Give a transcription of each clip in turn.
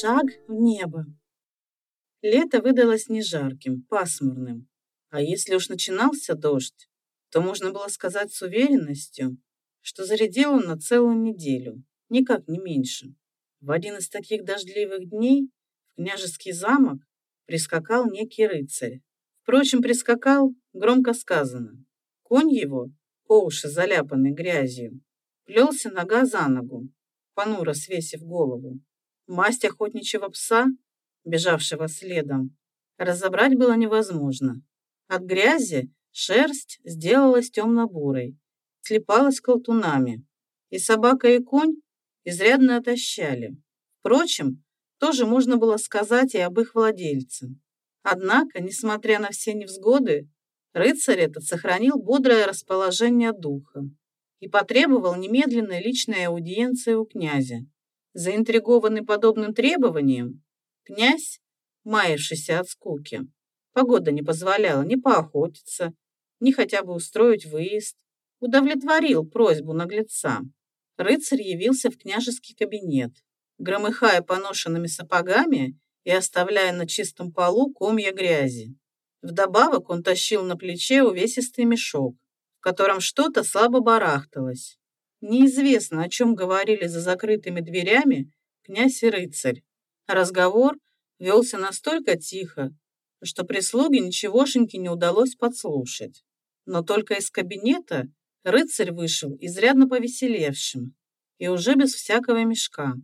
Шаг в небо. Лето выдалось не жарким, пасмурным. А если уж начинался дождь, то можно было сказать с уверенностью, что зарядил он на целую неделю, никак не меньше. В один из таких дождливых дней в княжеский замок прискакал некий рыцарь. Впрочем, прискакал, громко сказано. Конь его, по уши заляпанный грязью, плелся нога за ногу, понуро свесив голову. Масть охотничьего пса, бежавшего следом, разобрать было невозможно. От грязи шерсть сделалась темно-бурой, слепалась колтунами, и собака и конь изрядно отощали. Впрочем, тоже можно было сказать и об их владельце. Однако, несмотря на все невзгоды, рыцарь этот сохранил бодрое расположение духа и потребовал немедленной личной аудиенции у князя. Заинтригованный подобным требованием, князь, маявшийся от скуки, погода не позволяла ни поохотиться, ни хотя бы устроить выезд, удовлетворил просьбу наглеца. Рыцарь явился в княжеский кабинет, громыхая поношенными сапогами и оставляя на чистом полу комья грязи. Вдобавок он тащил на плече увесистый мешок, в котором что-то слабо барахталось. Неизвестно, о чем говорили за закрытыми дверями князь и рыцарь. Разговор велся настолько тихо, что прислуге ничегошеньки не удалось подслушать. Но только из кабинета рыцарь вышел изрядно повеселевшим и уже без всякого мешка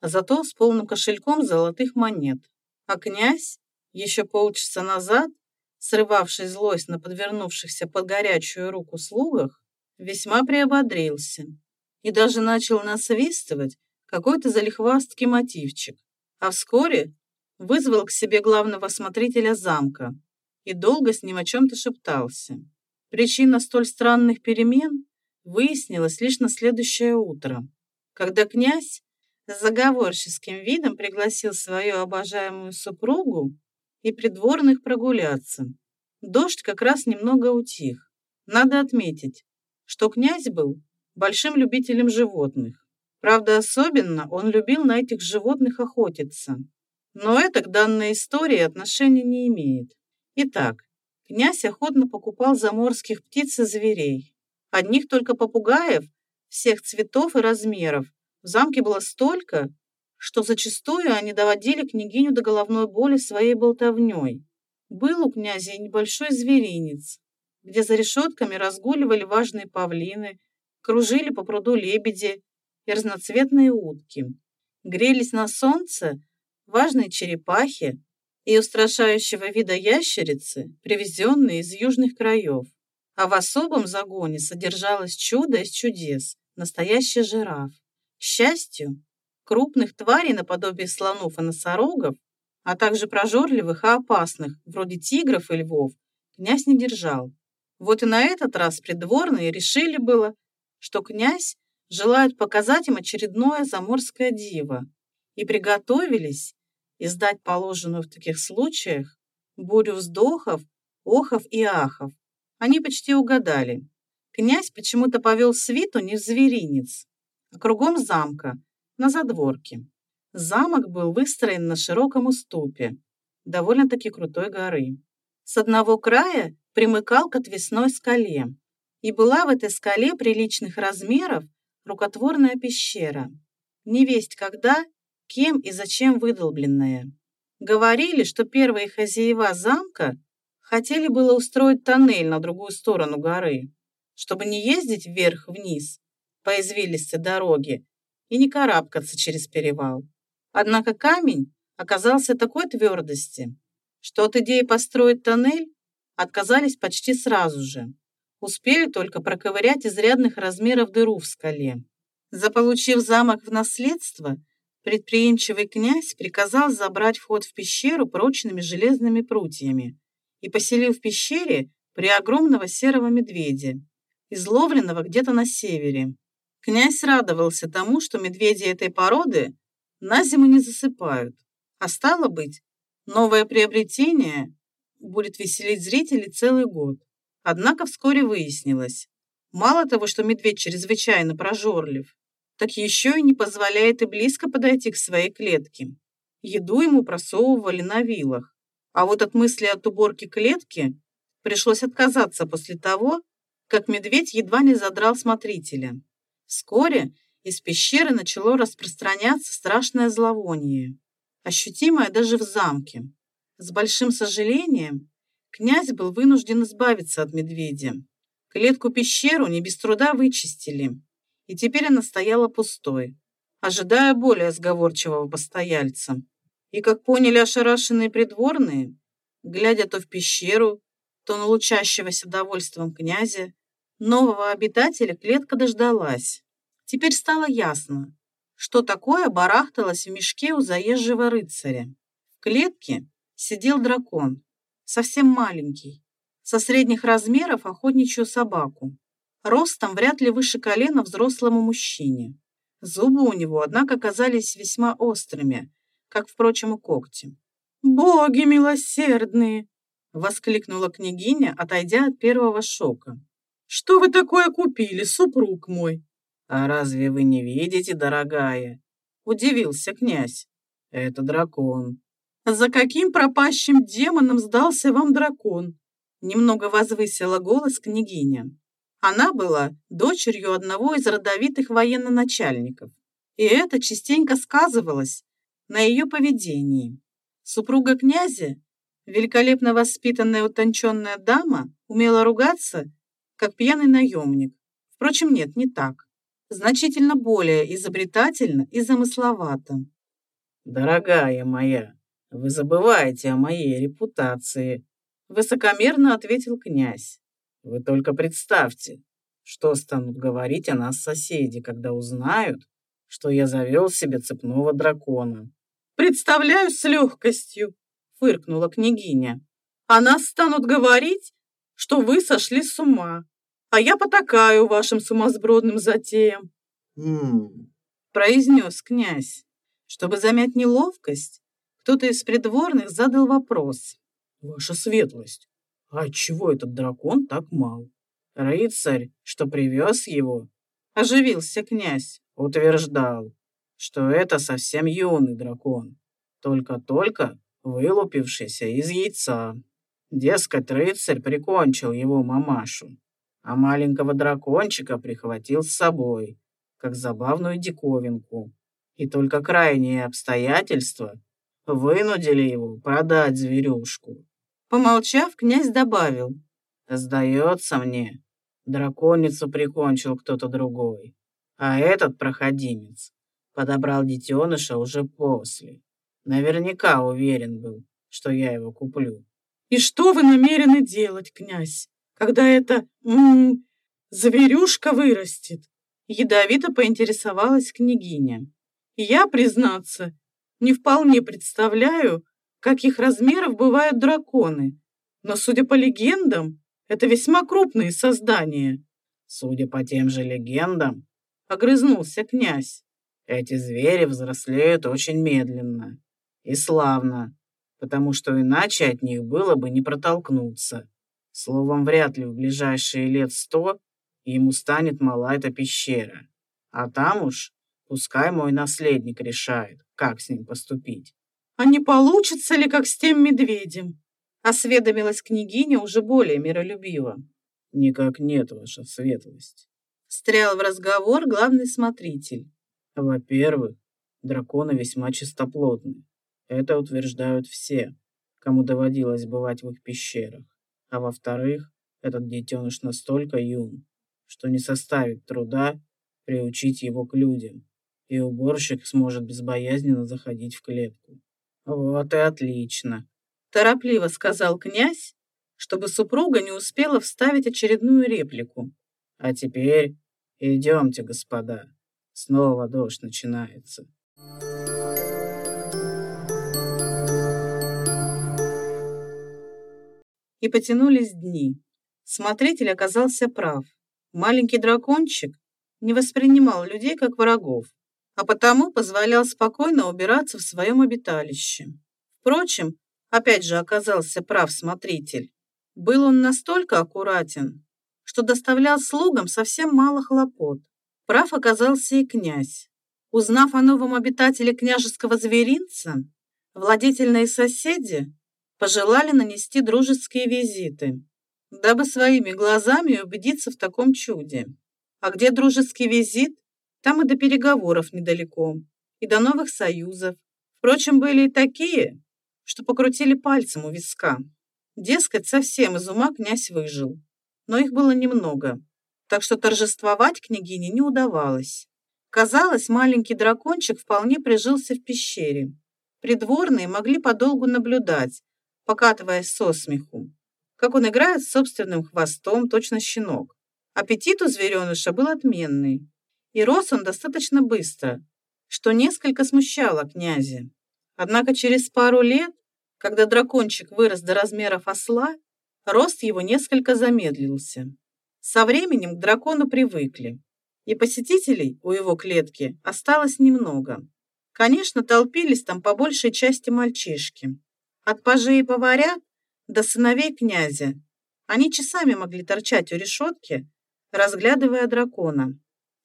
а зато с полным кошельком золотых монет. А князь, еще полчаса назад, срывавший злость на подвернувшихся под горячую руку слугах, весьма приободрился и даже начал насвистывать какой-то залихвастский мотивчик, а вскоре вызвал к себе главного смотрителя замка и долго с ним о чем-то шептался. Причина столь странных перемен выяснилась лишь на следующее утро, когда князь с заговорческим видом пригласил свою обожаемую супругу и придворных прогуляться. Дождь как раз немного утих. Надо отметить, что князь был большим любителем животных. Правда, особенно он любил на этих животных охотиться. Но это к данной истории отношения не имеет. Итак, князь охотно покупал заморских птиц и зверей. Одних только попугаев всех цветов и размеров в замке было столько, что зачастую они доводили княгиню до головной боли своей болтовней. Был у князя небольшой зверинец, где за решетками разгуливали важные павлины, кружили по пруду лебеди и разноцветные утки. Грелись на солнце важные черепахи и устрашающего вида ящерицы, привезенные из южных краев. А в особом загоне содержалось чудо из чудес – настоящий жираф. К счастью, крупных тварей наподобие слонов и носорогов, а также прожорливых и опасных, вроде тигров и львов, князь не держал. Вот и на этот раз придворные решили было, что князь желает показать им очередное заморское диво, и приготовились издать положенную в таких случаях бурю вздохов, охов и ахов. Они почти угадали. Князь почему-то повел свиту не в зверинец, кругом замка, на задворке. Замок был выстроен на широком уступе, довольно-таки крутой горы. С одного края примыкал к отвесной скале, и была в этой скале приличных размеров рукотворная пещера. Невесть когда, кем и зачем выдолбленная. Говорили, что первые хозяева замка хотели было устроить тоннель на другую сторону горы, чтобы не ездить вверх-вниз, по извилистой дороге и не карабкаться через перевал. Однако камень оказался такой твердости, что от идеи построить тоннель отказались почти сразу же. Успели только проковырять изрядных размеров дыру в скале. Заполучив замок в наследство, предприимчивый князь приказал забрать вход в пещеру прочными железными прутьями и поселил в пещере при огромного серого медведя, изловленного где-то на севере. Князь радовался тому, что медведи этой породы на зиму не засыпают, а стало быть, новое приобретение будет веселить зрителей целый год. Однако вскоре выяснилось, мало того, что медведь чрезвычайно прожорлив, так еще и не позволяет и близко подойти к своей клетке. Еду ему просовывали на вилах. А вот от мысли от уборки клетки пришлось отказаться после того, как медведь едва не задрал смотрителя. Вскоре из пещеры начало распространяться страшное зловоние, ощутимое даже в замке. С большим сожалением князь был вынужден избавиться от медведя. Клетку-пещеру не без труда вычистили, и теперь она стояла пустой, ожидая более сговорчивого постояльца. И, как поняли ошарашенные придворные, глядя то в пещеру, то на лучащегося довольством князя, нового обитателя клетка дождалась. Теперь стало ясно, что такое барахталось в мешке у заезжего рыцаря. В клетке сидел дракон, совсем маленький, со средних размеров охотничью собаку, ростом вряд ли выше колена взрослому мужчине. Зубы у него, однако, казались весьма острыми, как, впрочем, и когти. «Боги милосердные!» — воскликнула княгиня, отойдя от первого шока. «Что вы такое купили, супруг мой?» «А разве вы не видите, дорогая?» — удивился князь. «Это дракон». «За каким пропащим демоном сдался вам дракон?» Немного возвысила голос княгиня. Она была дочерью одного из родовитых военно-начальников, и это частенько сказывалось на ее поведении. Супруга князя, великолепно воспитанная утонченная дама, умела ругаться, как пьяный наемник. Впрочем, нет, не так значительно более изобретательно и замысловато. «Дорогая моя, вы забываете о моей репутации», высокомерно ответил князь. «Вы только представьте, что станут говорить о нас соседи, когда узнают, что я завел себе цепного дракона». «Представляю с легкостью», — фыркнула княгиня. «О нас станут говорить, что вы сошли с ума, а я потакаю вашим сумасбродным затеям», mm. произнес князь. Чтобы замять неловкость, кто-то из придворных задал вопрос. «Ваша светлость, а чего этот дракон так мал? Рыцарь, что привез его?» Оживился князь. Утверждал, что это совсем юный дракон, только-только вылупившийся из яйца. Дескать, рыцарь прикончил его мамашу а маленького дракончика прихватил с собой, как забавную диковинку. И только крайние обстоятельства вынудили его продать зверюшку. Помолчав, князь добавил. «Сдается мне, драконицу прикончил кто-то другой, а этот проходимец подобрал детеныша уже после. Наверняка уверен был, что я его куплю». «И что вы намерены делать, князь?» когда эта м -м, зверюшка вырастет?» Ядовито поинтересовалась княгиня. «Я, признаться, не вполне представляю, каких размеров бывают драконы, но, судя по легендам, это весьма крупные создания». «Судя по тем же легендам», — огрызнулся князь, «эти звери взрослеют очень медленно и славно, потому что иначе от них было бы не протолкнуться». Словом, вряд ли в ближайшие лет сто ему станет мала эта пещера. А там уж пускай мой наследник решает, как с ним поступить. А не получится ли, как с тем медведем? Осведомилась княгиня уже более миролюбиво. Никак нет, ваша светлость. Встрял в разговор главный смотритель. Во-первых, драконы весьма чистоплотны. Это утверждают все, кому доводилось бывать в их пещерах. А во-вторых, этот детеныш настолько юн, что не составит труда приучить его к людям, и уборщик сможет безбоязненно заходить в клетку. Вот и отлично. Торопливо сказал князь, чтобы супруга не успела вставить очередную реплику. А теперь идемте, господа. Снова дождь начинается. И потянулись дни. Смотритель оказался прав. Маленький дракончик не воспринимал людей как врагов, а потому позволял спокойно убираться в своем обиталище. Впрочем, опять же оказался прав смотритель. Был он настолько аккуратен, что доставлял слугам совсем мало хлопот. Прав оказался и князь. Узнав о новом обитателе княжеского зверинца, Владетельные соседи пожелали нанести дружеские визиты, дабы своими глазами убедиться в таком чуде. А где дружеский визит, там и до переговоров недалеко, и до новых союзов. Впрочем, были и такие, что покрутили пальцем у виска. Дескать, совсем из ума князь выжил. Но их было немного, так что торжествовать княгине не удавалось. Казалось, маленький дракончик вполне прижился в пещере. Придворные могли подолгу наблюдать, покатываясь со смеху, как он играет с собственным хвостом, точно щенок. Аппетит у звереныша был отменный, и рос он достаточно быстро, что несколько смущало князя. Однако через пару лет, когда дракончик вырос до размеров осла, рост его несколько замедлился. Со временем к дракону привыкли, и посетителей у его клетки осталось немного. Конечно, толпились там по большей части мальчишки. От пажей и поварят до сыновей князя. Они часами могли торчать у решетки, разглядывая дракона.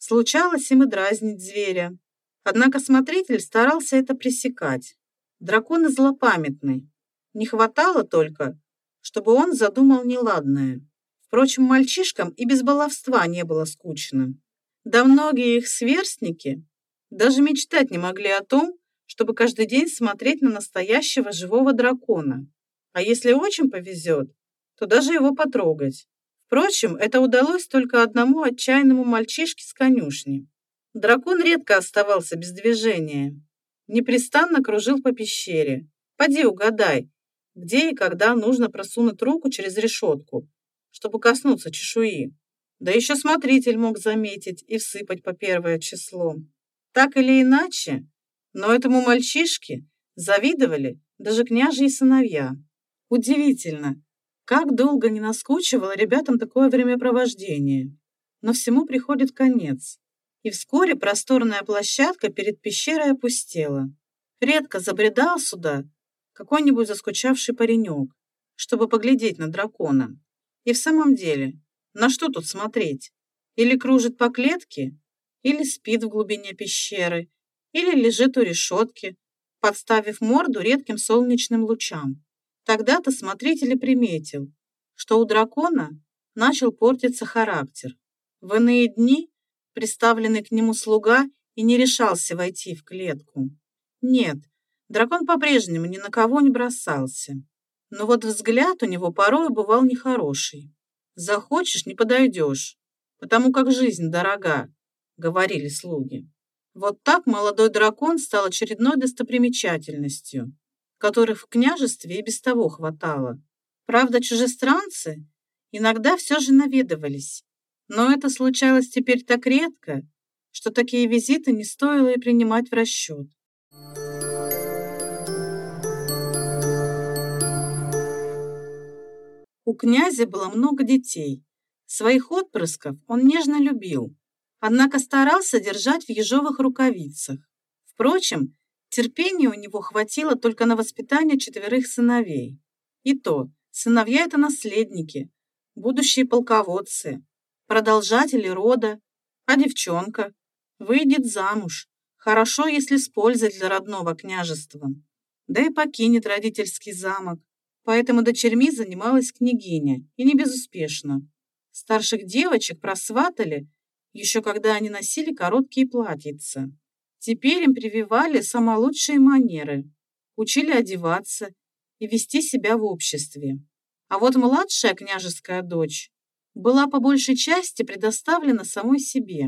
Случалось им и дразнить зверя. Однако смотритель старался это пресекать. Дракон злопамятный. Не хватало только, чтобы он задумал неладное. Впрочем, мальчишкам и без баловства не было скучно. Да многие их сверстники даже мечтать не могли о том, чтобы каждый день смотреть на настоящего живого дракона. А если очень повезет, то даже его потрогать. Впрочем, это удалось только одному отчаянному мальчишке с конюшни. Дракон редко оставался без движения. Непрестанно кружил по пещере. Поди угадай, где и когда нужно просунуть руку через решетку, чтобы коснуться чешуи. Да еще смотритель мог заметить и всыпать по первое число. Так или иначе, но этому мальчишке завидовали даже княжьи сыновья. Удивительно, как долго не наскучивало ребятам такое времяпровождение. Но всему приходит конец. И вскоре просторная площадка перед пещерой опустела. Редко забредал сюда какой-нибудь заскучавший паренек, чтобы поглядеть на дракона. И в самом деле, на что тут смотреть? Или кружит по клетке, или спит в глубине пещеры, или лежит у решетки, подставив морду редким солнечным лучам. Тогда-то смотритель и приметил, что у дракона начал портиться характер. В иные дни приставленный к нему слуга и не решался войти в клетку. Нет, дракон по-прежнему ни на кого не бросался. Но вот взгляд у него порой бывал нехороший. «Захочешь, не подойдешь, потому как жизнь дорога», — говорили слуги. Вот так молодой дракон стал очередной достопримечательностью, которых в княжестве и без того хватало. Правда, чужестранцы иногда все же наведывались, но это случалось теперь так редко, что такие визиты не стоило и принимать в расчет. У князя было много детей. Своих отпрысков он нежно любил, однако старался держать в ежовых рукавицах. Впрочем, терпения у него хватило только на воспитание четверых сыновей. И то, сыновья – это наследники, будущие полководцы, продолжатели рода, а девчонка выйдет замуж, хорошо, если с пользой для родного княжества, да и покинет родительский замок. Поэтому дочерьми занималась княгиня, и не безуспешно. Старших девочек просватали еще когда они носили короткие платьица. Теперь им прививали самые лучшие манеры, учили одеваться и вести себя в обществе. А вот младшая княжеская дочь была по большей части предоставлена самой себе.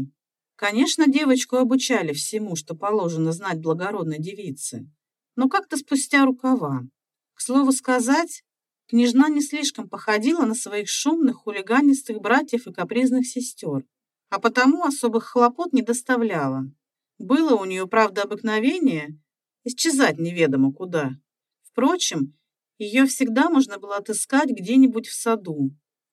Конечно, девочку обучали всему, что положено знать благородной девице, но как-то спустя рукава. К слову сказать, княжна не слишком походила на своих шумных, хулиганистых братьев и капризных сестер а потому особых хлопот не доставляла. Было у нее, правда, обыкновение исчезать неведомо куда. Впрочем, ее всегда можно было отыскать где-нибудь в саду,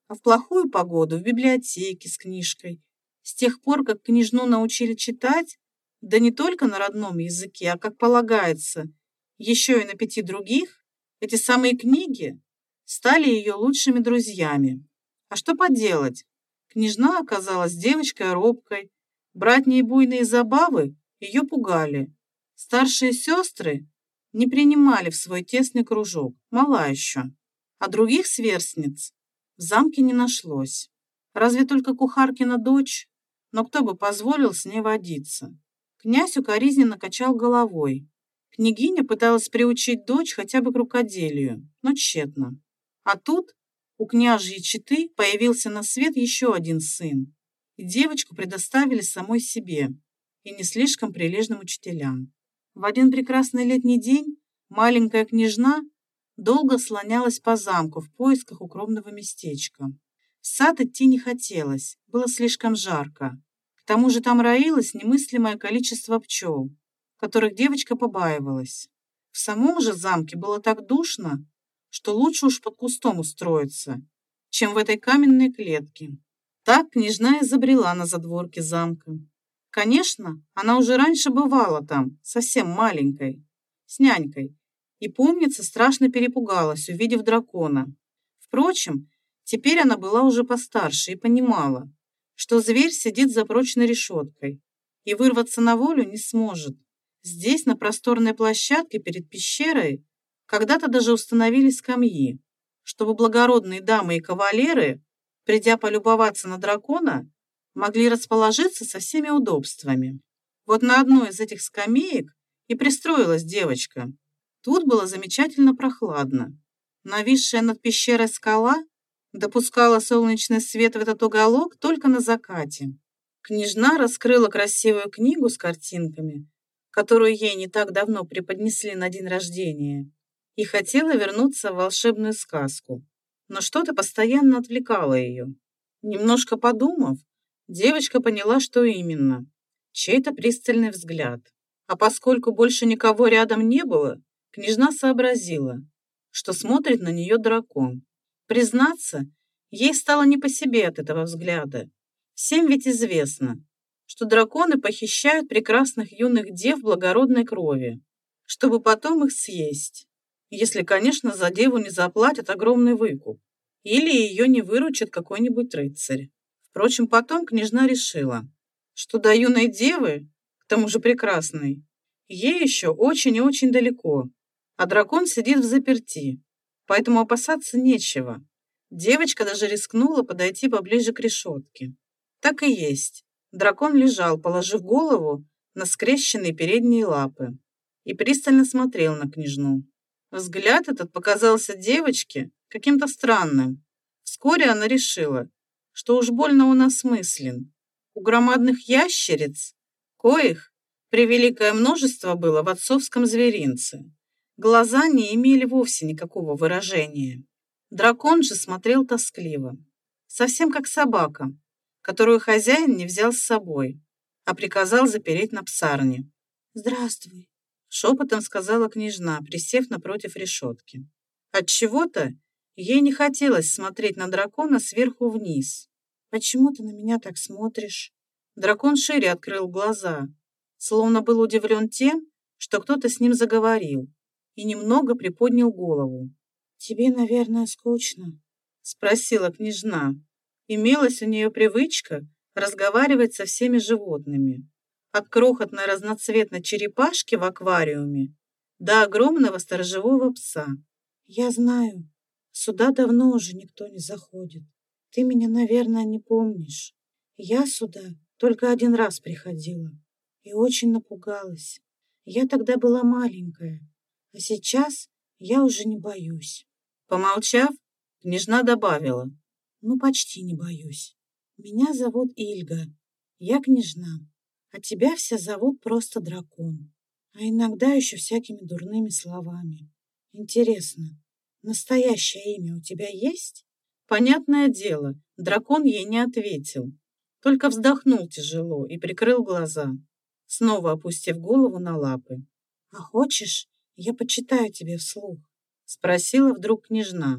а в плохую погоду в библиотеке с книжкой. С тех пор, как княжну научили читать, да не только на родном языке, а как полагается, еще и на пяти других, эти самые книги стали ее лучшими друзьями. А что поделать? Княжна оказалась девочкой робкой. Братние буйные забавы ее пугали. Старшие сестры не принимали в свой тесный кружок, мала еще. А других сверстниц в замке не нашлось. Разве только кухаркина дочь, но кто бы позволил с ней водиться? Князь укоризненно качал головой. Княгиня пыталась приучить дочь хотя бы к рукоделию, но тщетно. А тут у княжьей четы появился на свет еще один сын, девочку предоставили самой себе и не слишком прилежным учителям. В один прекрасный летний день маленькая княжна долго слонялась по замку в поисках укромного местечка. В сад идти не хотелось, было слишком жарко. К тому же там роилось немыслимое количество пчел, которых девочка побаивалась. В самом же замке было так душно, что лучше уж под кустом устроиться, чем в этой каменной клетке. Так княжна и забрела на задворке замка. Конечно, она уже раньше бывала там, совсем маленькой, с нянькой, и, помнится, страшно перепугалась, увидев дракона. Впрочем, теперь она была уже постарше и понимала, что зверь сидит за прочной решеткой и вырваться на волю не сможет. Здесь, на просторной площадке перед пещерой, когда-то даже установили скамьи, чтобы благородные дамы и кавалеры, придя полюбоваться на дракона, могли расположиться со всеми удобствами. Вот на одной из этих скамеек и пристроилась девочка. Тут было замечательно прохладно. Нависшая над пещерой скала допускала солнечный свет в этот уголок только на закате. Княжна раскрыла красивую книгу с картинками, которую ей не так давно преподнесли на день рождения, и хотела вернуться в волшебную сказку. Но что-то постоянно отвлекало ее. Немножко подумав, девочка поняла, что именно. Чей-то пристальный взгляд. А поскольку больше никого рядом не было, княжна сообразила, что смотрит на нее дракон. Признаться, ей стало не по себе от этого взгляда. Всем ведь известно, что драконы похищают прекрасных юных дев благородной крови, чтобы потом их съесть. Если, конечно, за деву не заплатят огромный выкуп. Или ее не выручит какой-нибудь рыцарь. Впрочем, потом княжна решила, что до юной девы, к тому же прекрасной, ей еще очень и очень далеко, а дракон сидит в заперти, поэтому опасаться нечего. Девочка даже рискнула подойти поближе к решетке. Так и есть. Дракон лежал, положив голову на скрещенные передние лапы и пристально смотрел на княжну. Взгляд этот показался девочке каким-то странным. Вскоре она решила, что уж больно он осмыслен. У громадных ящериц, коих превеликое множество было в отцовском зверинце, Глаза не имели вовсе никакого выражения. Дракон же смотрел тоскливо, совсем как собака, которую хозяин не взял с собой, а приказал запереть на псарне. «Здравствуй», — шепотом сказала княжна, присев напротив решетки. От чего то ей не хотелось смотреть на дракона сверху вниз. «Почему ты на меня так смотришь?» Дракон шире открыл глаза, словно был удивлен тем, что кто-то с ним заговорил и немного приподнял голову. «Тебе, наверное, скучно?» — спросила княжна. Имелась у нее привычка разговаривать со всеми животными. От крохотной разноцветной черепашки в аквариуме до огромного сторожевого пса. «Я знаю, сюда давно уже никто не заходит. Ты меня, наверное, не помнишь. Я сюда только один раз приходила и очень напугалась. Я тогда была маленькая, а сейчас я уже не боюсь. Помолчав, княжна добавила. Ну, почти не боюсь. Меня зовут Ильга. Я княжна. А тебя все зовут просто дракон. А иногда еще всякими дурными словами. Интересно, настоящее имя у тебя есть? Понятное дело, дракон ей не ответил. Только вздохнул тяжело и прикрыл глаза, снова опустив голову на лапы. А хочешь, «Я почитаю тебе вслух», — спросила вдруг княжна.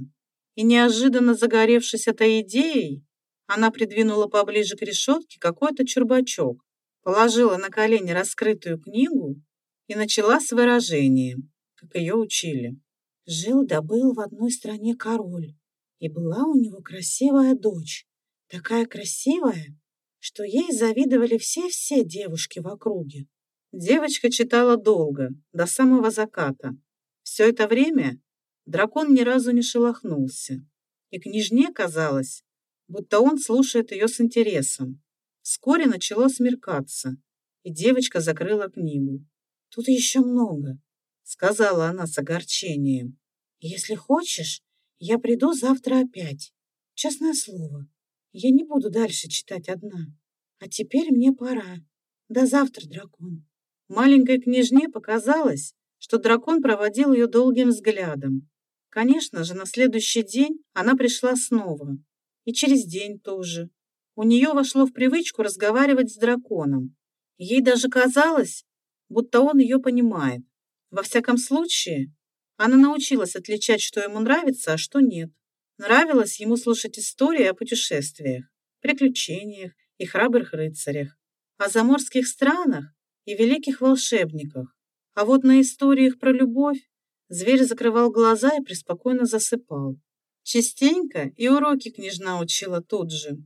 И неожиданно загоревшись этой идеей, она придвинула поближе к решетке какой-то чурбачок, положила на колени раскрытую книгу и начала с выражением, как ее учили. Жил да был в одной стране король, и была у него красивая дочь, такая красивая, что ей завидовали все-все девушки в округе. Девочка читала долго, до самого заката, Все это время дракон ни разу не шелохнулся, и княжне казалось, будто он слушает ее с интересом. Вскоре начало смеркаться, и девочка закрыла книгу. «Тут еще много», — сказала она с огорчением. «Если хочешь, я приду завтра опять. Честное слово, я не буду дальше читать одна. А теперь мне пора. До завтра, дракон». Маленькой княжне показалось, что дракон проводил ее долгим взглядом. Конечно же, на следующий день она пришла снова. И через день тоже. У нее вошло в привычку разговаривать с драконом. Ей даже казалось, будто он ее понимает. Во всяком случае, она научилась отличать, что ему нравится, а что нет. Нравилось ему слушать истории о путешествиях, приключениях и храбрых рыцарях, о заморских странах и великих волшебниках. А вот на историях про любовь зверь закрывал глаза и преспокойно засыпал. Частенько и уроки княжна учила тут же.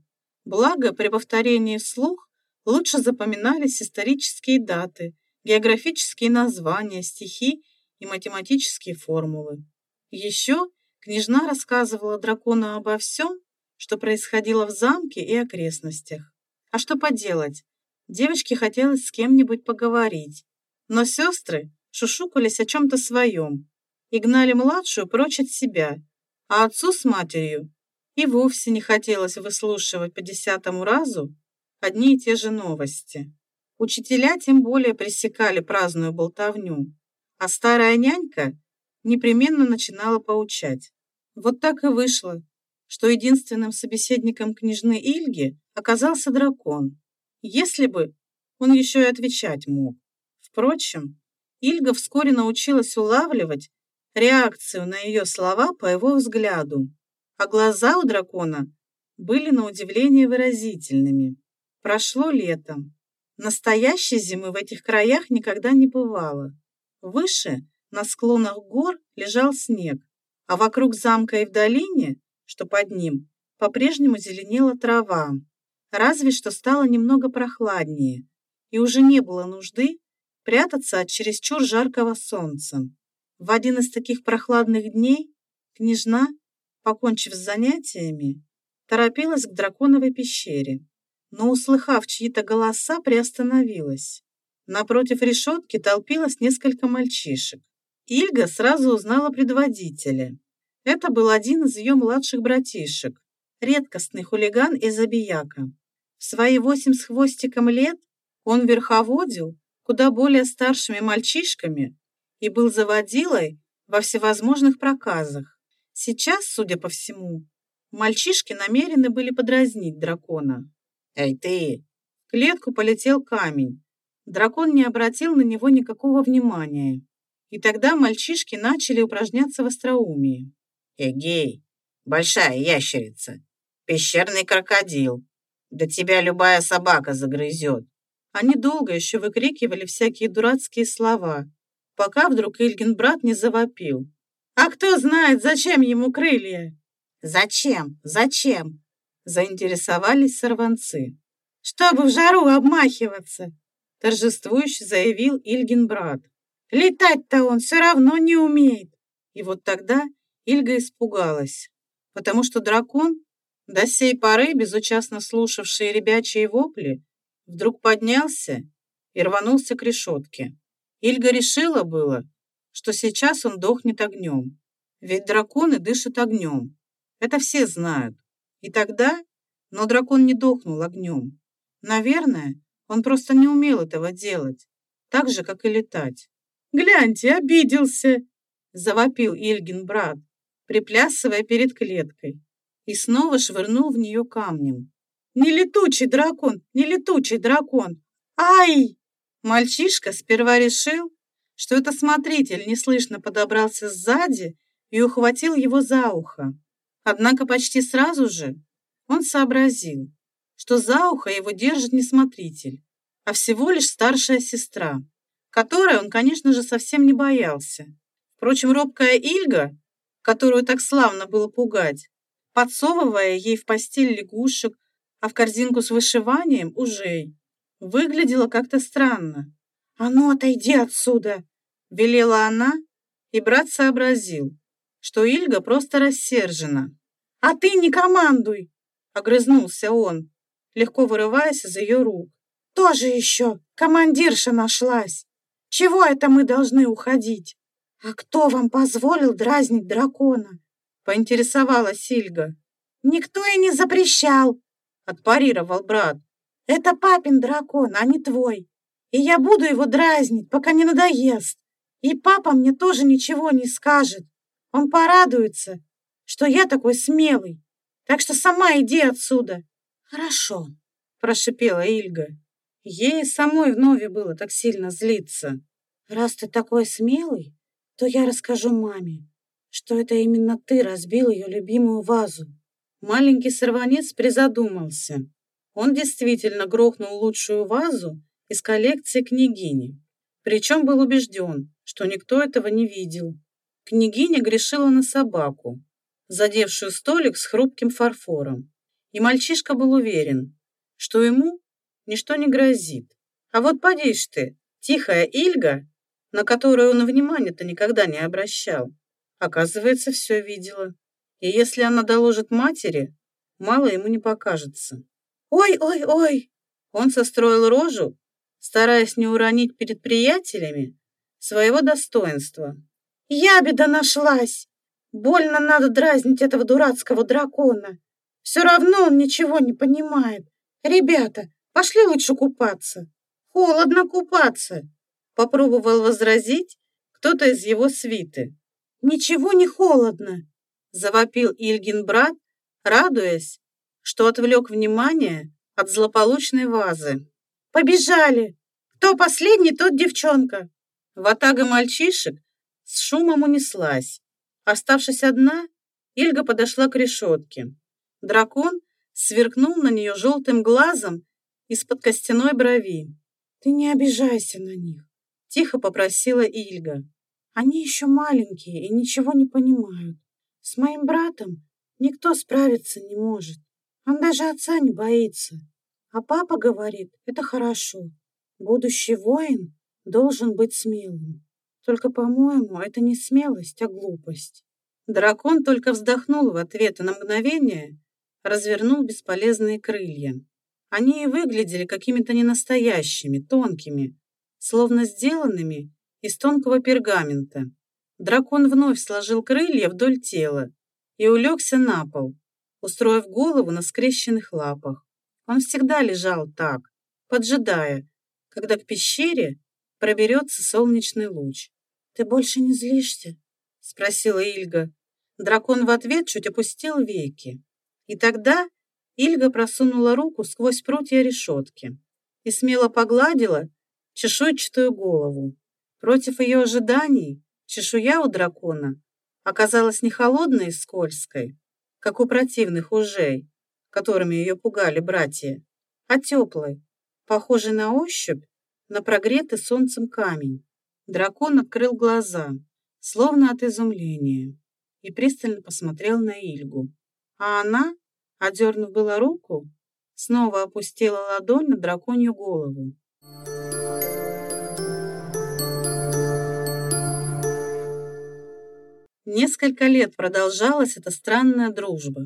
Благо, при повторении вслух лучше запоминались исторические даты, географические названия, стихи и математические формулы. Еще княжна рассказывала дракону обо всем, что происходило в замке и окрестностях. А что поделать? Девочке хотелось с кем-нибудь поговорить. Но сестры шушукались о чем-то своем и гнали младшую прочь от себя, а отцу с матерью и вовсе не хотелось выслушивать по десятому разу одни и те же новости. Учителя тем более пресекали праздную болтовню, а старая нянька непременно начинала поучать. Вот так и вышло, что единственным собеседником княжны Ильги оказался дракон, если бы он еще и отвечать мог. Впрочем, Ильга вскоре научилась улавливать реакцию на ее слова по его взгляду, а глаза у дракона были на удивление выразительными. Прошло лето. Настоящей зимы в этих краях никогда не бывало. Выше, на склонах гор, лежал снег, а вокруг замка и в долине, что под ним, по-прежнему зеленела трава. Разве что стало немного прохладнее, и уже не было нужды прятаться от чересчур жаркого солнца. В один из таких прохладных дней княжна, покончив с занятиями, торопилась к драконовой пещере но, услыхав чьи-то голоса, приостановилась. Напротив решетки толпилось несколько мальчишек. Ильга сразу узнала предводителя. Это был один из ее младших братишек, редкостный хулиган из Абияка. В свои восемь с хвостиком лет он верховодил куда более старшими мальчишками и был заводилой во всевозможных проказах. Сейчас, судя по всему, мальчишки намерены были подразнить дракона. «Эй, ты!» В клетку полетел камень. Дракон не обратил на него никакого внимания. И тогда мальчишки начали упражняться в остроумии. «Эгей! Большая ящерица! Пещерный крокодил! Да тебя любая собака загрызет!» Они долго еще выкрикивали всякие дурацкие слова, пока вдруг Ильгин брат не завопил. «А кто знает, зачем ему крылья?» «Зачем? Зачем?» заинтересовались сорванцы. «Чтобы в жару обмахиваться!» торжествующе заявил Ильгин брат. «Летать-то он все равно не умеет!» И вот тогда Ильга испугалась, потому что дракон, до сей поры безучастно слушавший ребячьи вопли, вдруг поднялся и рванулся к решетке. Ильга решила было, что сейчас он дохнет огнем, ведь драконы дышат огнем. Это все знают. И тогда, но дракон не дохнул огнем. Наверное, он просто не умел этого делать, так же, как и летать. «Гляньте, обиделся!» — завопил Ильгин брат, приплясывая перед клеткой, и снова швырнул в нее камнем. «Не летучий дракон! Не летучий дракон! Ай!» Мальчишка сперва решил, что это смотритель неслышно подобрался сзади и ухватил его за ухо. Однако почти сразу же он сообразил, что за ухо его держит не смотритель, а всего лишь старшая сестра, которой он, конечно же, совсем не боялся. Впрочем, робкая Ильга, которую так славно было пугать, подсовывая ей в постель лягушек, а в корзинку с вышиванием ужей, выглядела как-то странно. «А ну, отойди отсюда!» — велела она И брат сообразил, что Ильга просто рассержена. «А ты не командуй!» — огрызнулся он, легко вырываясь из ее рук. «Тоже еще командирша нашлась! Чего это мы должны уходить? А кто вам позволил дразнить дракона?» — поинтересовалась Ильга. «Никто и не запрещал!» — отпарировал брат. «Это папин дракон, а не твой. И я буду его дразнить, пока не надоест. И папа мне тоже ничего не скажет. Он порадуется, что я такой смелый. Так что сама иди отсюда. Хорошо, прошипела Ильга. Ей самой вновь было так сильно злиться. Раз ты такой смелый, то я расскажу маме, что это именно ты разбил ее любимую вазу. Маленький сорванец призадумался. Он действительно грохнул лучшую вазу из коллекции княгини. Причем был убежден, что никто этого не видел. Княгиня грешила на собаку, задевшую столик с хрупким фарфором. И мальчишка был уверен, что ему ничто не грозит. А вот подишь ты, тихая Ильга, на которую он внимания-то никогда не обращал, оказывается, все видела. И если она доложит матери, мало ему не покажется. «Ой-ой-ой!» Он состроил рожу, стараясь не уронить перед приятелями своего достоинства. «Ябеда нашлась! Больно надо дразнить этого дурацкого дракона. Все равно он ничего не понимает. Ребята, пошли лучше купаться. Холодно купаться!» Попробовал возразить кто-то из его свиты. «Ничего не холодно!» Завопил Ильгин брат, радуясь, что отвлек внимание от злополучной вазы. «Побежали! Кто последний, тот девчонка!» Ватага мальчишек с шумом унеслась. Оставшись одна, Ильга подошла к решетке. Дракон сверкнул на нее желтым глазом из-под костяной брови. «Ты не обижайся на них», — тихо попросила Ильга. «Они еще маленькие и ничего не понимают. С моим братом никто справиться не может. Он даже отца не боится. А папа говорит, это хорошо. Будущий воин должен быть смелым. Только, по-моему, это не смелость, а глупость. Дракон только вздохнул в ответ и на мгновение развернул бесполезные крылья. Они и выглядели какими-то ненастоящими, тонкими, словно сделанными из тонкого пергамента. Дракон вновь сложил крылья вдоль тела и улегся на пол, устроив голову на скрещенных лапах. Он всегда лежал так, поджидая, когда к пещере проберется солнечный луч. «Ты больше не злишься?» — спросила Ильга. Дракон в ответ чуть опустил веки. И тогда Ильга просунула руку сквозь прутья решетки и смело погладила чешуйчатую голову. Против ее ожиданий чешуя у дракона оказалась не холодной и скользкой, как у противных ужей, которыми ее пугали братья, а теплой, похожей на ощупь на прогретый солнцем камень. Дракон открыл глаза, словно от изумления, и пристально посмотрел на Ильгу. А она, одернув было руку, снова опустила ладонь на драконью голову. Несколько лет продолжалась эта странная дружба.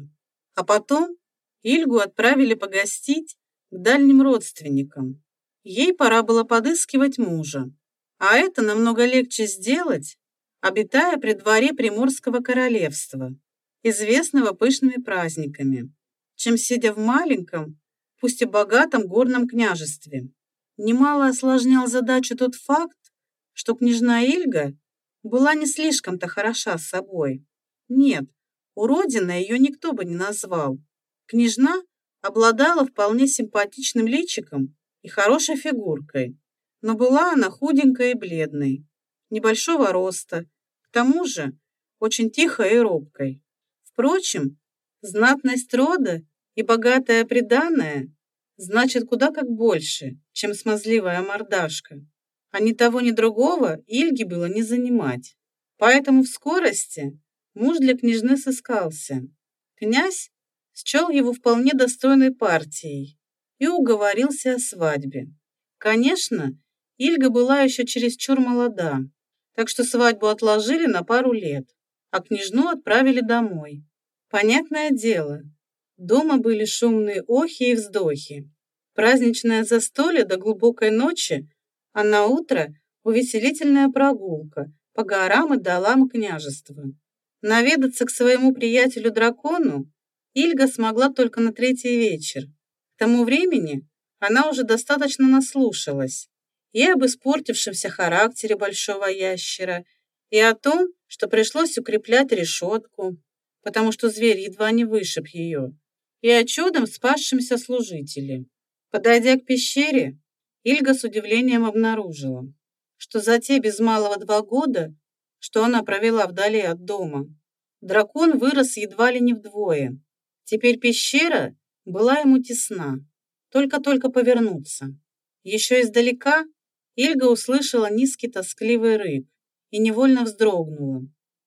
А потом Ильгу отправили погостить к дальним родственникам, Ей пора было подыскивать мужа. А это намного легче сделать, обитая при дворе Приморского королевства, известного пышными праздниками, чем сидя в маленьком, пусть и богатом горном княжестве. Немало осложнял задачу тот факт, что княжна Ильга была не слишком-то хороша с собой. Нет, уродиной ее никто бы не назвал. Княжна обладала вполне симпатичным личиком и хорошей фигуркой, но была она худенькой и бледной, небольшого роста, к тому же очень тихой и робкой. Впрочем, знатность рода и богатая приданое значит куда как больше, чем смазливая мордашка. А ни того, ни другого Ильге было не занимать. Поэтому в скорости муж для княжны сыскался. Князь счел его вполне достойной партией и уговорился о свадьбе. Конечно, Ильга была еще чересчур молода, так что свадьбу отложили на пару лет, а княжну отправили домой. Понятное дело, дома были шумные охи и вздохи. Праздничное застолье до глубокой ночи, а на утро увеселительная прогулка по горам и долам княжества. Наведаться к своему приятелю-дракону Ильга смогла только на третий вечер. К тому времени она уже достаточно наслушалась и об испортившемся характере большого ящера, и о том, что пришлось укреплять решетку, потому что зверь едва не вышиб ее, и о чудом спасшемся служителе. Подойдя к пещере, Ильга с удивлением обнаружила, что за те без малого два года, что она провела вдали от дома, дракон вырос едва ли не вдвое. Теперь пещера была ему тесна, только-только повернуться. Еще издалека Ильга услышала низкий тоскливый рык и невольно вздрогнула.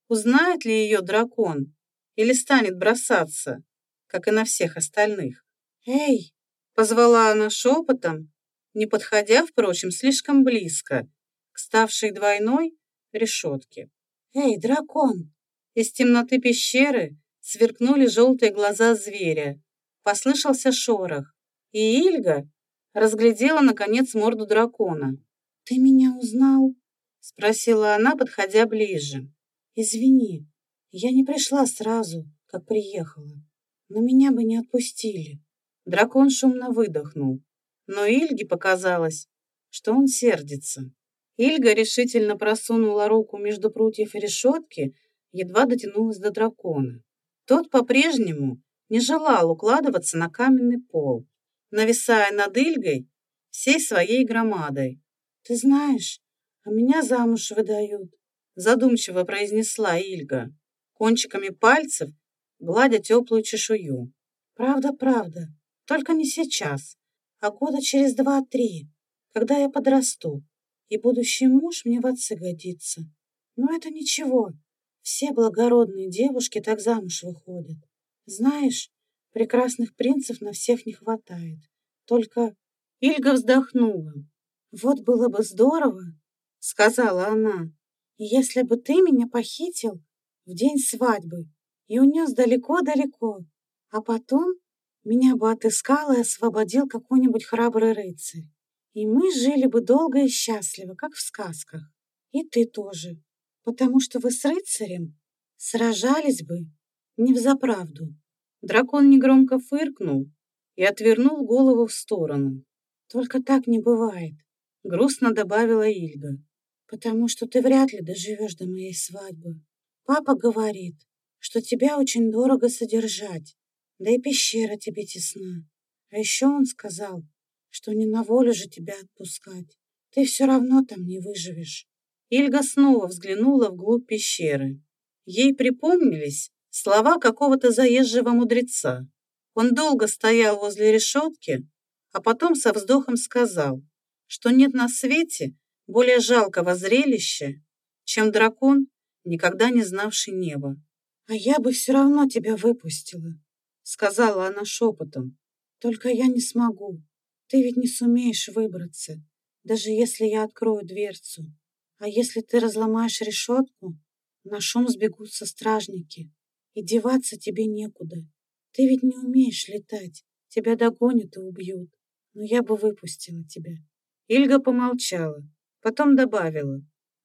Узнает ли ее дракон или станет бросаться, как и на всех остальных? «Эй!» — позвала она шепотом, не подходя, впрочем, слишком близко к ставшей двойной решетке. «Эй, дракон!» Из темноты пещеры сверкнули желтые глаза зверя. Послышался шорох, и Ильга разглядела, наконец, морду дракона. «Ты меня узнал?» — спросила она, подходя ближе. «Извини, я не пришла сразу, как приехала, но меня бы не отпустили». Дракон шумно выдохнул, но Ильге показалось, что он сердится. Ильга решительно просунула руку между прутьев решетки, едва дотянулась до дракона. Тот по-прежнему не желал укладываться на каменный пол, нависая над Ильгой всей своей громадой. «Ты знаешь, а меня замуж выдают», задумчиво произнесла Ильга, кончиками пальцев гладя теплую чешую. «Правда, правда, только не сейчас, а года через два-три, когда я подрасту, и будущий муж мне в отцы годится. Но это ничего, все благородные девушки так замуж выходят. Знаешь, прекрасных принцев на всех не хватает. Только Ильга вздохнула. «Вот было бы здорово», — сказала она, «если бы ты меня похитил в день свадьбы и унес далеко-далеко, а потом меня бы отыскал и освободил какой-нибудь храбрый рыцарь. И мы жили бы долго и счастливо, как в сказках. И ты тоже, потому что вы с рыцарем сражались бы не взаправду». Дракон негромко фыркнул и отвернул голову в сторону. «Только так не бывает грустно добавила Ильга. «Потому что ты вряд ли доживешь до моей свадьбы. Папа говорит, что тебя очень дорого содержать, да и пещера тебе тесна. А еще он сказал, что не на волю же тебя отпускать. Ты все равно там не выживешь». Ильга снова взглянула вглубь пещеры. Ей припомнились слова какого-то заезжего мудреца. Он долго стоял возле решетки, а потом со вздохом сказал, что нет на свете более жалкого зрелища, чем дракон, никогда не знавший неба. «А я бы все равно тебя выпустила», — сказала она шепотом. «Только я не смогу. Ты ведь не сумеешь выбраться, даже если я открою дверцу. А если ты разломаешь решетку, на шум сбегутся стражники, и деваться тебе некуда. Ты ведь не умеешь летать, тебя догонят и убьют, но я бы выпустила тебя». Ильга помолчала, потом добавила.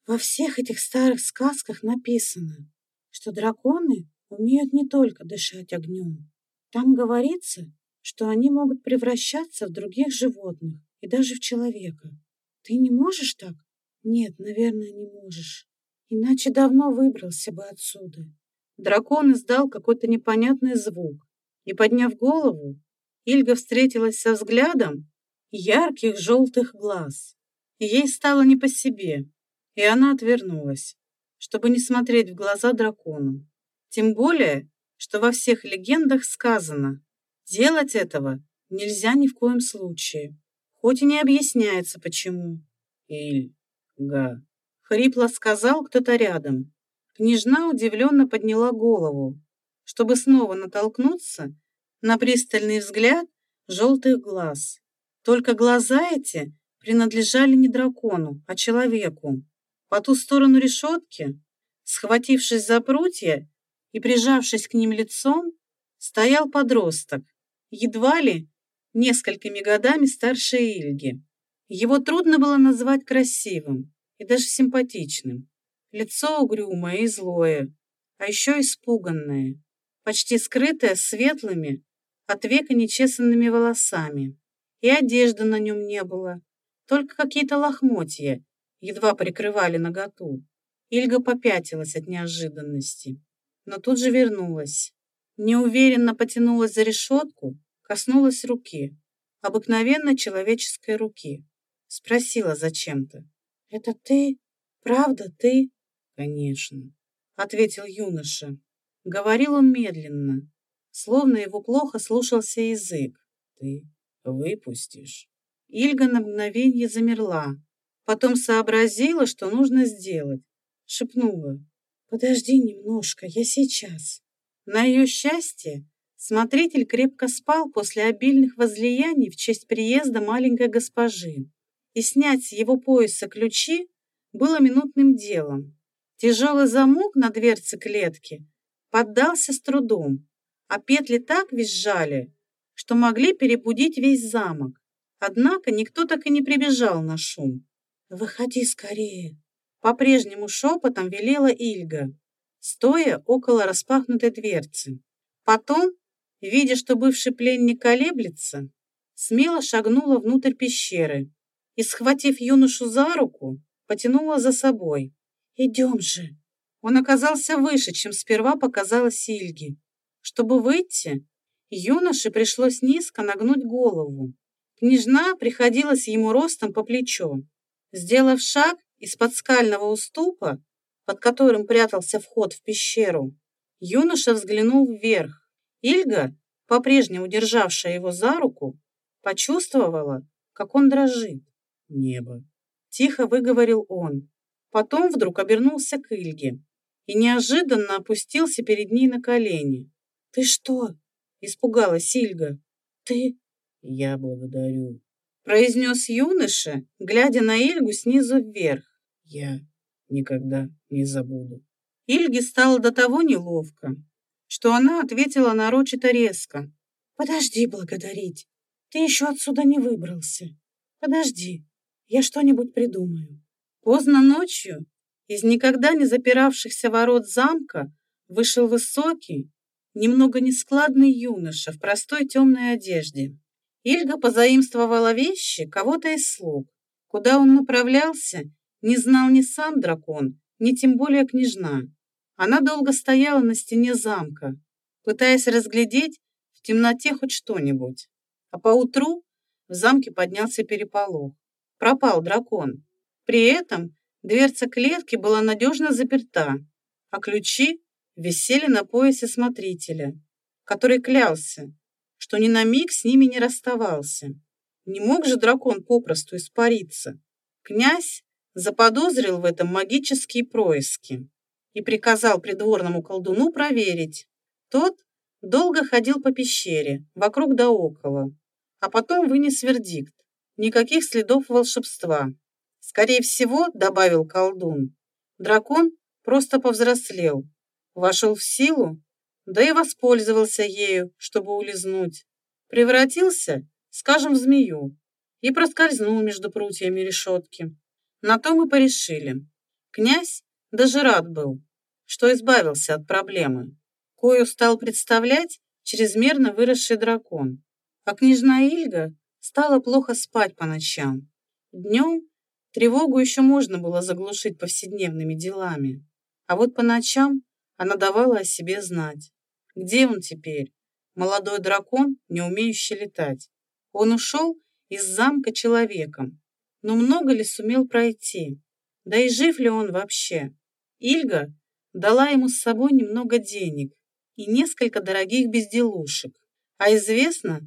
Во всех этих старых сказках написано, что драконы умеют не только дышать огнем. Там говорится, что они могут превращаться в других животных и даже в человека. Ты не можешь так? Нет, наверное, не можешь. Иначе давно выбрался бы отсюда. Дракон издал какой-то непонятный звук, и, подняв голову, Ильга встретилась со взглядом, ярких желтых глаз. Ей стало не по себе, и она отвернулась, чтобы не смотреть в глаза дракону. Тем более, что во всех легендах сказано, делать этого нельзя ни в коем случае, хоть и не объясняется почему. «Ильга», — хрипло сказал кто-то рядом. Княжна удивленно подняла голову, чтобы снова натолкнуться на пристальный взгляд желтых глаз. Только глаза эти принадлежали не дракону, а человеку. По ту сторону решетки, схватившись за прутья и прижавшись к ним лицом, стоял подросток, едва ли несколькими годами старше Ильги. Его трудно было назвать красивым и даже симпатичным. Лицо угрюмое и злое, а еще испуганное, почти скрытое светлыми, от века нечесанными волосами. И одежды на нем не было, только какие-то лохмотья едва прикрывали наготу. Ильга попятилась от неожиданности, но тут же вернулась. Неуверенно потянулась за решетку, коснулась руки, обыкновенно человеческой руки. Спросила зачем-то. «Это ты? Правда ты?» «Конечно», — ответил юноша. Говорил он медленно, словно его плохо слушался язык. «Ты выпустишь?» Ильга на мгновение замерла, потом сообразила, что нужно сделать. Шепнула. «Подожди немножко, я сейчас». На ее счастье смотритель крепко спал после обильных возлияний в честь приезда маленькой госпожи, и снять с его пояса ключи было минутным делом. Тяжелый замок на дверце клетки поддался с трудом, а петли так визжали, что могли перебудить весь замок. Однако никто так и не прибежал на шум. «Выходи скорее!» По-прежнему шепотом велела Ильга, стоя около распахнутой дверцы. Потом, видя, что бывший пленник колеблется, смело шагнула внутрь пещеры и, схватив юношу за руку, потянула за собой. «Идем же!» Он оказался выше, чем сперва показалось Ильге. Чтобы выйти, юноше пришлось низко нагнуть голову. Княжна приходилась ему ростом по плечо. Сделав шаг из-под скального уступа, под которым прятался вход в пещеру, юноша взглянул вверх. Ильга, по-прежнему державшая его за руку, почувствовала, как он дрожит. «Небо!» — тихо выговорил он. Потом вдруг обернулся к Ильге и неожиданно опустился перед ней на колени. «Ты что?» — испугалась Ильга. «Ты...» «Я благодарю», — произнес юноша, глядя на Ильгу снизу вверх. «Я никогда не забуду». Ильге стало до того неловко, что она ответила нарочито резко. «Подожди благодарить. Ты еще отсюда не выбрался. Подожди, я что-нибудь придумаю». Поздно ночью из никогда не запиравшихся ворот замка вышел высокий, немного нескладный юноша в простой темной одежде. Ильга позаимствовала вещи кого-то из слуг. Куда он направлялся, не знал ни сам дракон, ни тем более княжна. Она долго стояла на стене замка, пытаясь разглядеть в темноте хоть что-нибудь. А поутру в замке поднялся переполох. Пропал дракон. При этом дверца клетки была надежно заперта, а ключи висели на поясе смотрителя, который клялся, что ни на миг с ними не расставался. Не мог же дракон попросту испариться. Князь заподозрил в этом магические происки и приказал придворному колдуну проверить. Тот долго ходил по пещере, вокруг да около, а потом вынес вердикт. Никаких следов волшебства. Скорее всего, добавил колдун, дракон просто повзрослел, вошел в силу да и воспользовался ею, чтобы улизнуть. Превратился, скажем, в змею и проскользнул между прутьями решетки. На то мы порешили. Князь даже рад был, что избавился от проблемы, кою стал представлять чрезмерно выросший дракон. А княжна Ильга стала плохо спать по ночам. Днем тревогу еще можно было заглушить повседневными делами, а вот по ночам она давала о себе знать. Где он теперь? Молодой дракон, не умеющий летать. Он ушел из замка человеком. Но много ли сумел пройти? Да и жив ли он вообще? Ильга дала ему с собой немного денег и несколько дорогих безделушек. А известно,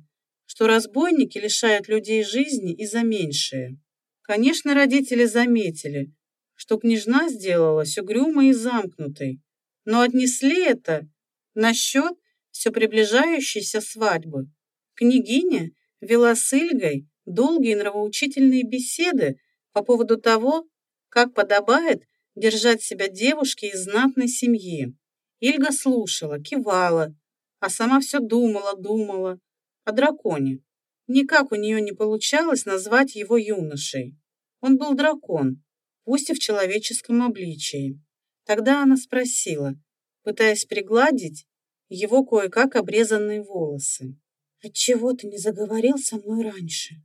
что разбойники лишают людей жизни и за меньшее. Конечно, родители заметили, что княжна сделалась угрюмой и замкнутой, но отнесли это на счет все приближающейся свадьбы. Княгиня вела с Ильгой долгие нравоучительные беседы по поводу того, как подобает держать себя девушки из знатной семьи. Ильга слушала, кивала, а сама все думала, думала о драконе. Никак у нее не получалось назвать его юношей. Он был дракон, пусть и в человеческом обличии. Тогда она спросила, пытаясь пригладить его кое-как обрезанные волосы. «Отчего ты не заговорил со мной раньше?»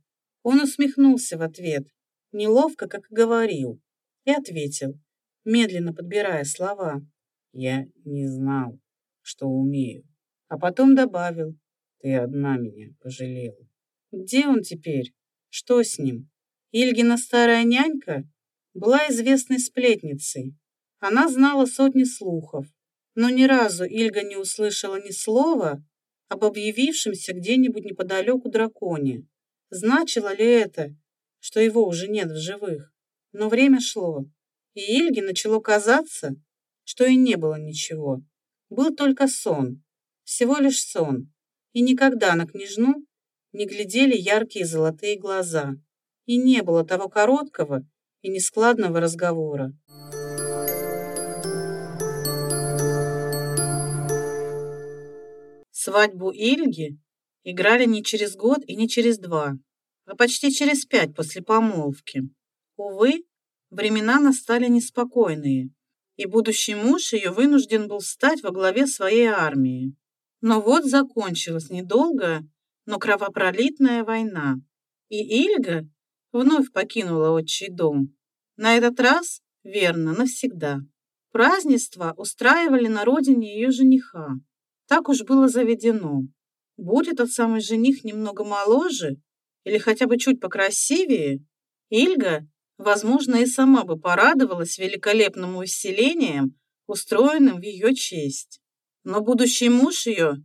Он усмехнулся в ответ, неловко, как и говорил, и ответил, медленно подбирая слова. «Я не знал, что умею». А потом добавил, «Ты одна меня пожалела». Где он теперь? Что с ним? Ильгина старая нянька была известной сплетницей. Она знала сотни слухов, но ни разу Ильга не услышала ни слова об объявившемся где-нибудь неподалеку драконе. Значило ли это, что его уже нет в живых? Но время шло, и Ильге начало казаться, что и не было ничего. Был только сон, всего лишь сон, и никогда на княжну не глядели яркие золотые глаза, и не было того короткого и нескладного разговора. Свадьбу Ильги играли не через год и не через два, а почти через пять после помолвки. Увы, времена настали неспокойные, и будущий муж ее вынужден был стать во главе своей армии. Но вот закончилась недолгая, но кровопролитная война, и Ильга вновь покинула отчий дом. На этот раз, верно, навсегда. Празднества устраивали на родине ее жениха. Так уж было заведено. Будь этот самый жених немного моложе или хотя бы чуть покрасивее, Ильга, возможно, и сама бы порадовалась великолепным усилением, устроенным в ее честь. Но будущий муж ее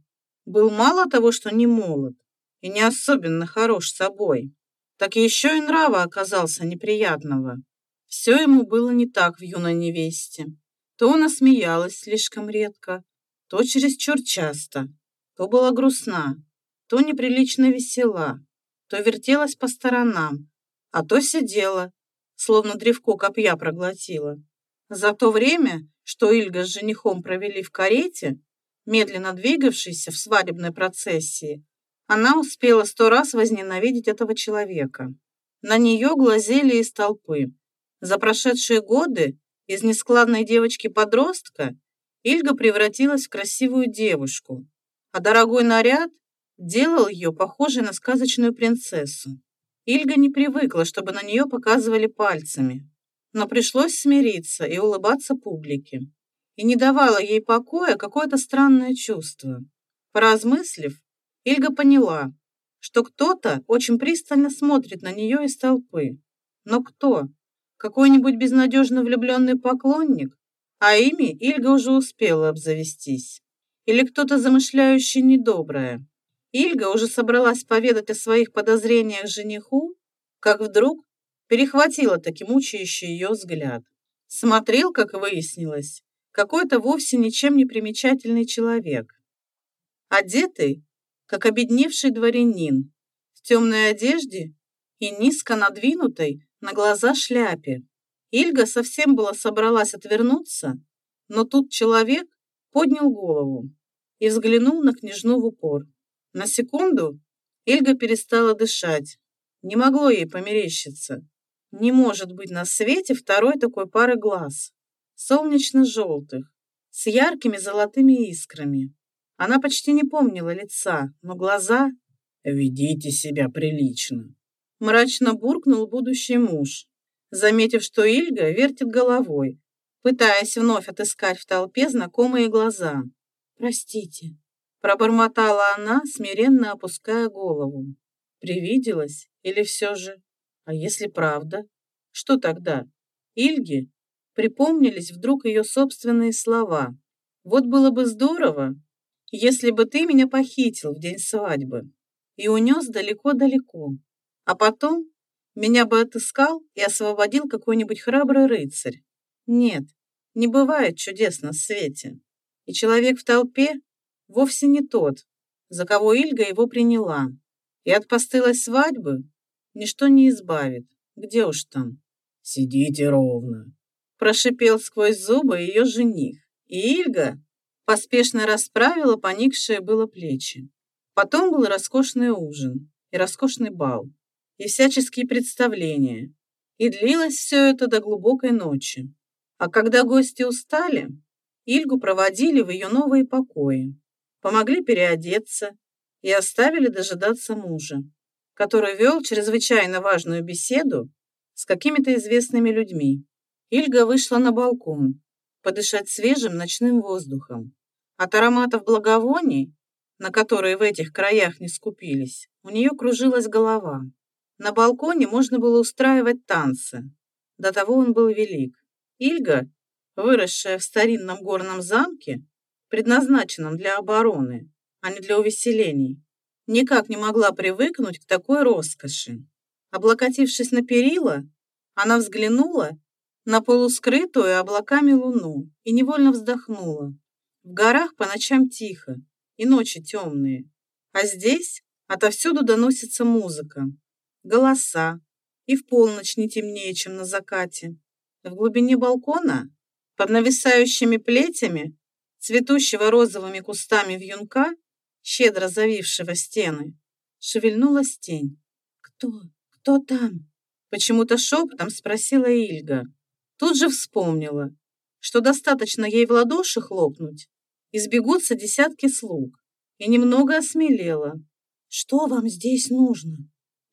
был мало того, что не молод и не особенно хорош собой, так еще и нрава оказался неприятного. Все ему было не так в юной невесте. То она смеялась слишком редко, то чересчур часто, то была грустна, то неприлично весела, то вертелась по сторонам, а то сидела, словно древко копья проглотила. За то время, что Ильга с женихом провели в карете, медленно двигавшейся в свадебной процессии, она успела сто раз возненавидеть этого человека. На нее глазели из толпы. За прошедшие годы из нескладной девочки-подростка Ильга превратилась в красивую девушку, а дорогой наряд делал ее похожей на сказочную принцессу. Ильга не привыкла, чтобы на нее показывали пальцами, но пришлось смириться и улыбаться публике. И не давало ей покоя какое-то странное чувство. Поразмыслив, Ильга поняла, что кто-то очень пристально смотрит на нее из толпы. Но кто? Какой-нибудь безнадежно влюбленный поклонник? а ими Ильга уже успела обзавестись. Или кто-то замышляющий недоброе. Ильга уже собралась поведать о своих подозрениях жениху, как вдруг перехватила таки мучающий ее взгляд. Смотрел, как выяснилось, какой-то вовсе ничем не примечательный человек. Одетый, как обедневший дворянин, в темной одежде и низко надвинутой на глаза шляпе. Ильга совсем была собралась отвернуться, но тут человек поднял голову и взглянул на княжну в упор. На секунду Ильга перестала дышать. Не могло ей померещиться. Не может быть на свете второй такой пары глаз. Солнечно-желтых, с яркими золотыми искрами. Она почти не помнила лица, но глаза... «Ведите себя прилично», — мрачно буркнул будущий муж, заметив, что Ильга вертит головой, пытаясь вновь отыскать в толпе знакомые глаза. «Простите», — пробормотала она, смиренно опуская голову. Привиделась или все же? А если правда? Что тогда? Ильге припомнились вдруг ее собственные слова. «Вот было бы здорово, если бы ты меня похитил в день свадьбы и унес далеко-далеко, а потом меня бы отыскал и освободил какой-нибудь храбрый рыцарь. Нет, не бывает чудес на свете. И человек в толпе вовсе не тот, за кого Ильга его приняла. И от постылой свадьбы ничто не избавит. Где уж там? Сидите ровно. Прошипел сквозь зубы ее жених. Ильга поспешно расправила поникшие было плечи. Потом был роскошный ужин и роскошный бал, и всяческие представления. И длилось все это до глубокой ночи. А когда гости устали, Ильгу проводили в ее новые покои, помогли переодеться и оставили дожидаться мужа, который вел чрезвычайно важную беседу с какими-то известными людьми. Ильга вышла на балкон подышать свежим ночным воздухом. От ароматов благовоний, на которые в этих краях не скупились, у нее кружилась голова. На балконе можно было устраивать танцы. До того он был велик. Ильга, выросшая в старинном горном замке, предназначенном для обороны, а не для увеселений, никак не могла привыкнуть к такой роскоши. Облокотившись на перила, она взглянула на полускрытую облаками луну и невольно вздохнула. В горах по ночам тихо, и ночи темные, а здесь отовсюду доносится музыка, голоса, и в полночь не темнее, чем на закате. В глубине балкона, под нависающими плетями, цветущего розовыми кустами вьюнка, щедро завившего стены, шевельнулась тень. «Кто? Кто там?» Почему-то шепотом спросила Ильга. Тут же вспомнила, что достаточно ей в ладоши хлопнуть, и сбегутся десятки слуг, и немного осмелела. «Что вам здесь нужно?»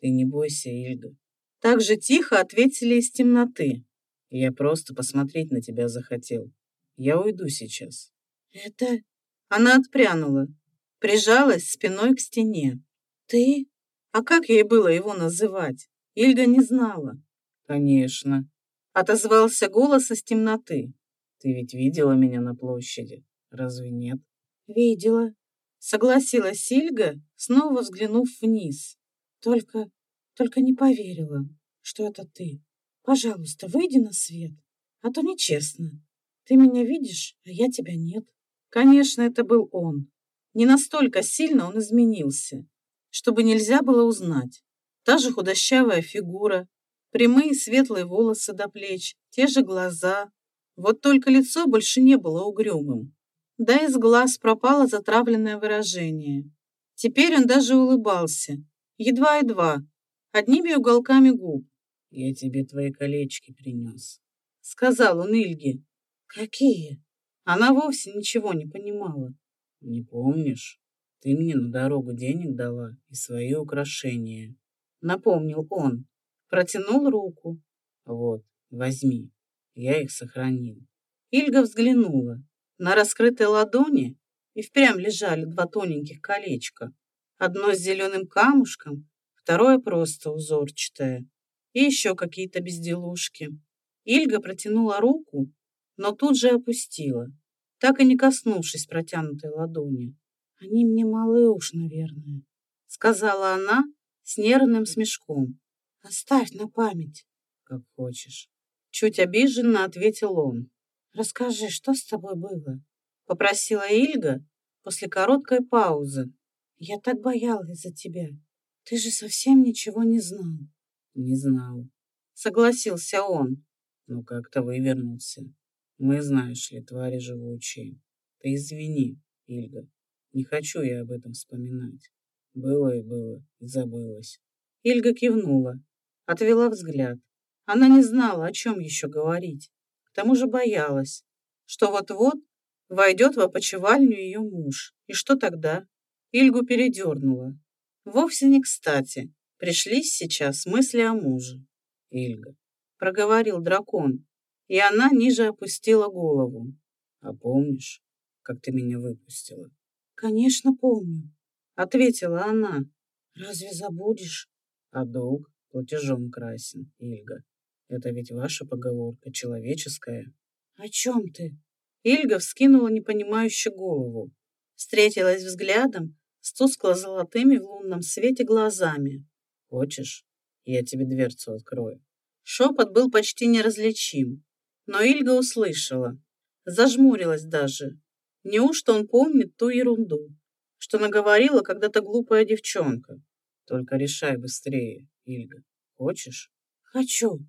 «Ты не бойся, Ильга». Так же тихо ответили из темноты. Я просто посмотреть на тебя захотел. Я уйду сейчас. Это... Она отпрянула, прижалась спиной к стене. Ты? А как ей было его называть? Ильга не знала. Конечно. Отозвался голос из темноты. Ты ведь видела меня на площади, разве нет? Видела. Согласилась Ильга, снова взглянув вниз. Только, только не поверила, что это ты. Пожалуйста, выйди на свет, а то нечестно. Ты меня видишь, а я тебя нет. Конечно, это был он. Не настолько сильно он изменился, чтобы нельзя было узнать. Та же худощавая фигура, прямые светлые волосы до плеч, те же глаза. Вот только лицо больше не было угрюмым. Да из глаз пропало затравленное выражение. Теперь он даже улыбался, едва-едва, одними уголками губ. «Я тебе твои колечки принес», — сказал он Ильге. «Какие?» Она вовсе ничего не понимала. «Не помнишь? Ты мне на дорогу денег дала и свои украшения», — напомнил он. Протянул руку. «Вот, возьми. Я их сохранил». Ильга взглянула. На раскрытой ладони и впрямь лежали два тоненьких колечка. Одно с зеленым камушком, второе просто узорчатое. И еще какие-то безделушки. Ильга протянула руку, но тут же опустила, так и не коснувшись протянутой ладони. «Они мне малы уж, наверное», — сказала она с нервным смешком. «Оставь на память». «Как хочешь». Чуть обиженно ответил он. «Расскажи, что с тобой было?» — попросила Ильга после короткой паузы. «Я так боялась за тебя. Ты же совсем ничего не знал». «Не знал», — согласился он. «Ну как-то вывернулся. Мы, знаешь ли, твари живучие. Ты извини, Ильга. Не хочу я об этом вспоминать. Было и было, и забылось». Ильга кивнула, отвела взгляд. Она не знала, о чем еще говорить. К тому же боялась, что вот-вот войдет в опочивальню ее муж. И что тогда? Ильгу передернула. Вовсе не кстати. Пришлись сейчас мысли о муже. Ильга, проговорил дракон, и она ниже опустила голову. А помнишь, как ты меня выпустила? Конечно, помню, ответила она. Разве забудешь? А долг платежом красен, Ильга. Это ведь ваша поговорка, человеческая. О чем ты? Ильга вскинула непонимающе голову, встретилась взглядом с тускло-золотыми в лунном свете глазами. Хочешь, я тебе дверцу открою? Шепот был почти неразличим, но Ильга услышала, зажмурилась даже. Неужто он помнит ту ерунду, что наговорила когда-то глупая девчонка? Только решай быстрее, Ильга. Хочешь? Хочу,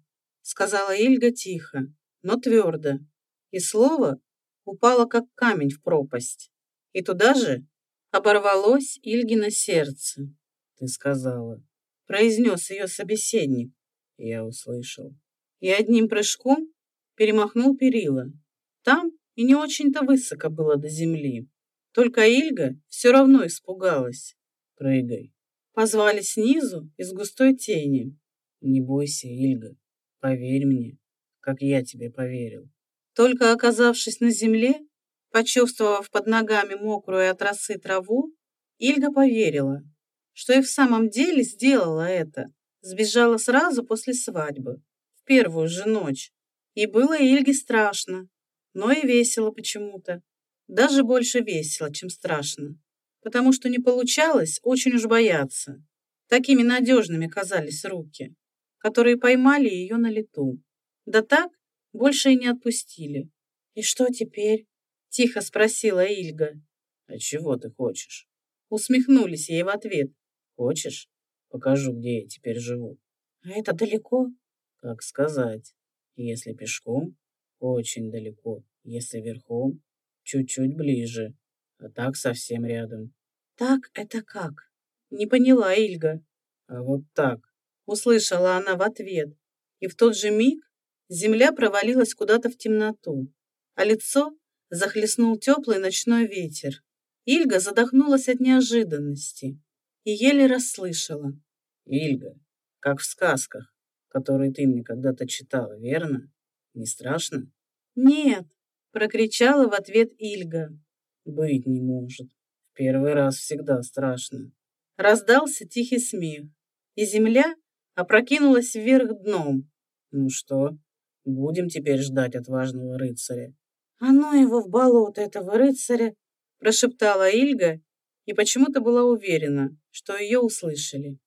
сказала Ильга тихо, но твердо, и слово упало, как камень в пропасть. И туда же оборвалось Ильгино сердце. «Ты сказала», — произнес ее собеседник. Я услышал. И одним прыжком перемахнул перила. Там и не очень-то высоко было до земли. Только Ильга все равно испугалась. «Прыгай!» Позвали снизу из густой тени. «Не бойся, Ильга. Поверь мне, как я тебе поверил». Только оказавшись на земле, почувствовав под ногами мокрую от росы траву, Ильга поверила, что и в самом деле сделала это. Сбежала сразу после свадьбы, в первую же ночь. И было Ильге страшно, но и весело почему-то. Даже больше весело, чем страшно. Потому что не получалось очень уж бояться. Такими надежными казались руки, которые поймали ее на лету. Да так, больше и не отпустили. «И что теперь?» — тихо спросила Ильга. «А чего ты хочешь?» Усмехнулись ей в ответ. «Хочешь? Покажу, где я теперь живу». «А это далеко?» «Как сказать. Если пешком, очень далеко. Если верхом, чуть-чуть ближе. А так совсем рядом». «Так это как?» Не поняла Ильга. «А вот так», — услышала она в ответ. И в тот же миг Земля провалилась куда-то в темноту, а лицо захлестнул теплый ночной ветер. Ильга задохнулась от неожиданности и еле расслышала. «Ильга, как в сказках, которые ты мне когда-то читала, верно? Не страшно?» «Нет», — прокричала в ответ Ильга. «Быть не может. В первый раз всегда страшно». Раздался тихий смех, и земля опрокинулась вверх дном. «Ну что, Будем теперь ждать отважного рыцаря. А ну его в болото, этого рыцаря, прошептала Ильга и почему-то была уверена, что ее услышали.